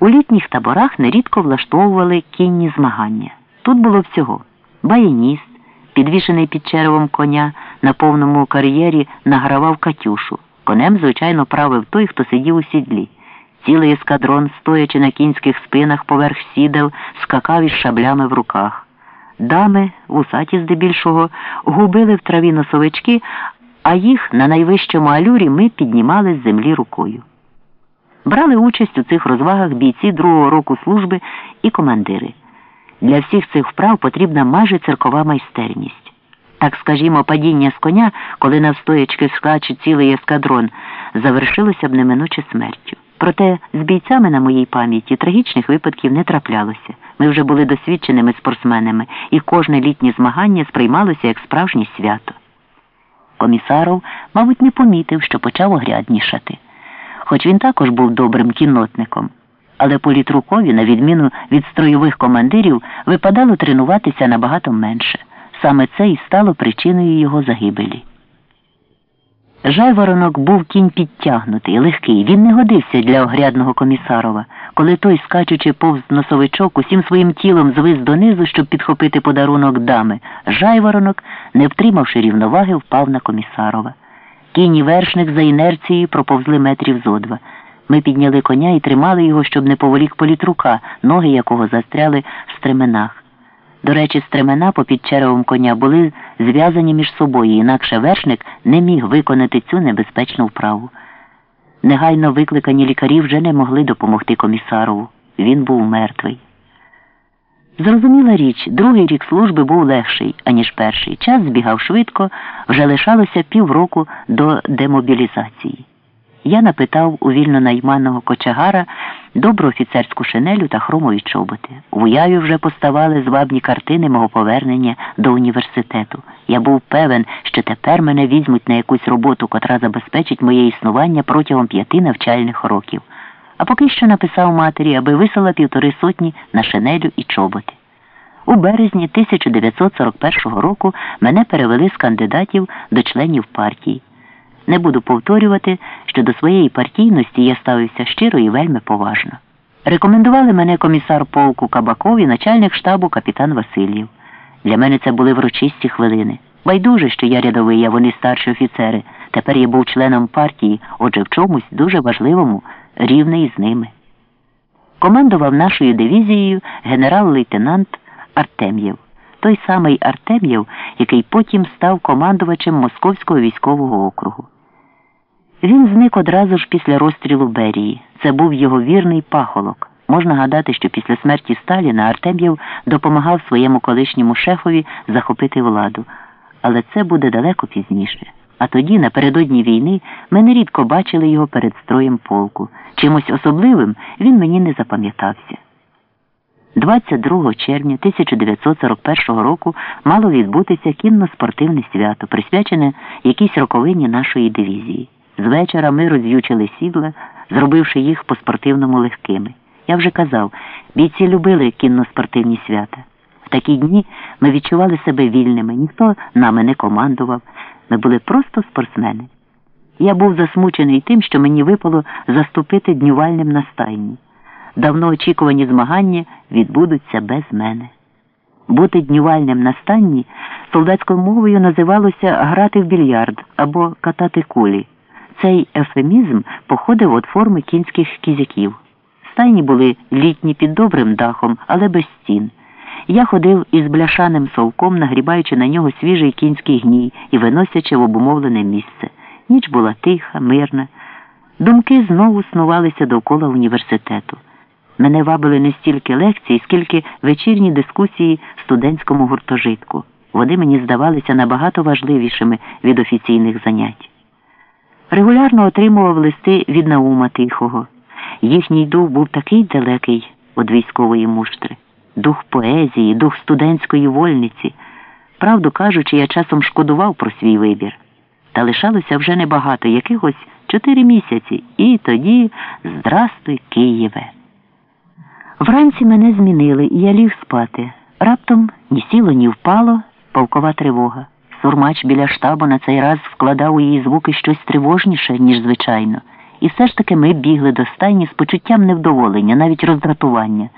У літніх таборах нерідко влаштовували кінні змагання. Тут було всього баяніст, підвішений під черевом коня на повному кар'єрі, награвав Катюшу. Конем, звичайно, правив той, хто сидів у сідлі. Цілий ескадрон, стоячи на кінських спинах поверх сідел, скакав із шаблями в руках. Дами, вусаті здебільшого, губили в траві носовички, а їх на найвищому алюрі ми піднімали з землі рукою. Брали участь у цих розвагах бійці другого року служби і командири. Для всіх цих вправ потрібна майже циркова майстерність. Так, скажімо, падіння з коня, коли навстоячки скаче цілий ескадрон, завершилося б неминуче смертю. Проте з бійцями на моїй пам'яті трагічних випадків не траплялося. Ми вже були досвідченими спортсменами, і кожне літнє змагання сприймалося як справжнє свято. Комісаров, мабуть, не помітив, що почав огряднішати. Хоч він також був добрим кіннотником. Але політрукові, на відміну від строєвих командирів, випадало тренуватися набагато менше. Саме це і стало причиною його загибелі. Жайворонок був кінь підтягнутий, легкий. Він не годився для огрядного комісарова, коли той, скачучи повз носовичок, усім своїм тілом звис донизу, щоб підхопити подарунок дами. Жайворонок, не втримавши рівноваги, впав на комісарова. Кінь і вершник за інерцією проповзли метрів зо два. Ми підняли коня і тримали його, щоб не поволік політрука, ноги якого застряли в стременах. До речі, стремена попід черевом коня були зв'язані між собою, інакше вершник не міг виконати цю небезпечну вправу. Негайно викликані лікарі вже не могли допомогти комісарову. Він був мертвий. Зрозуміла річ, другий рік служби був легший, аніж перший. Час збігав швидко, вже лишалося півроку до демобілізації. Я напитав у вільно найманого кочагара добру офіцерську шинелю та хромові чоботи. В уяві вже поставали звабні картини мого повернення до університету. Я був певен, що тепер мене візьмуть на якусь роботу, котра забезпечить моє існування протягом п'яти навчальних років. А поки що написав матері, аби висила півтори сотні на шинелю і чоботи. У березні 1941 року мене перевели з кандидатів до членів партії. Не буду повторювати, що до своєї партійності я ставився щиро і вельми поважно. Рекомендували мене комісар полку Кабаков і начальник штабу капітан Васильєв. Для мене це були врочисті хвилини. Байдуже, що я рядовий, а вони старші офіцери. Тепер я був членом партії, отже, в чомусь дуже важливому, рівний з ними. Командував нашою дивізією генерал-лейтенант Артем'єв той самий Артем'єв, який потім став командувачем Московського військового округу. Він зник одразу ж після розстрілу Берії. Це був його вірний пахолок. Можна гадати, що після смерті Сталіна Артем'єв допомагав своєму колишньому шефові захопити владу. Але це буде далеко пізніше. А тоді, напередодні війни, ми нерідко бачили його перед строєм полку. Чимось особливим він мені не запам'ятався. 22 червня 1941 року мало відбутися кінно-спортивне свято, присвячене якійсь роковині нашої дивізії. З вечора ми розв'ючили сідла, зробивши їх по-спортивному легкими. Я вже казав, бійці любили кінно-спортивні свята. В такі дні ми відчували себе вільними, ніхто нами не командував. Ми були просто спортсмени. Я був засмучений тим, що мені випало заступити днювальним на стайні давно очікувані змагання відбудуться без мене. Бути днювальним на станні солдатською мовою називалося грати в більярд або катати кулі. Цей ефемізм походив від форми кінських кізяків. Стайні були літні під добрим дахом, але без стін. Я ходив із бляшаним совком, нагрібаючи на нього свіжий кінський гній і виносячи в обумовлене місце. Ніч була тиха, мирна. Думки знову снувалися довкола університету. Мене вабили не стільки лекції, скільки вечірні дискусії в студентському гуртожитку. Вони мені здавалися набагато важливішими від офіційних занять. Регулярно отримував листи від Наума Тихого. Їхній дух був такий далекий від військової муштри, дух поезії, дух студентської вольниці. Правду кажучи, я часом шкодував про свій вибір. Та лишалося вже небагато, якихось чотири місяці, і тоді здрастуй, Києве. Вранці мене змінили, і я ліг спати. Раптом ні сіло, ні впало полкова тривога. Сурмач біля штабу на цей раз вкладав у її звуки щось тривожніше, ніж звичайно. І все ж таки ми бігли до стайні з почуттям невдоволення, навіть роздратування.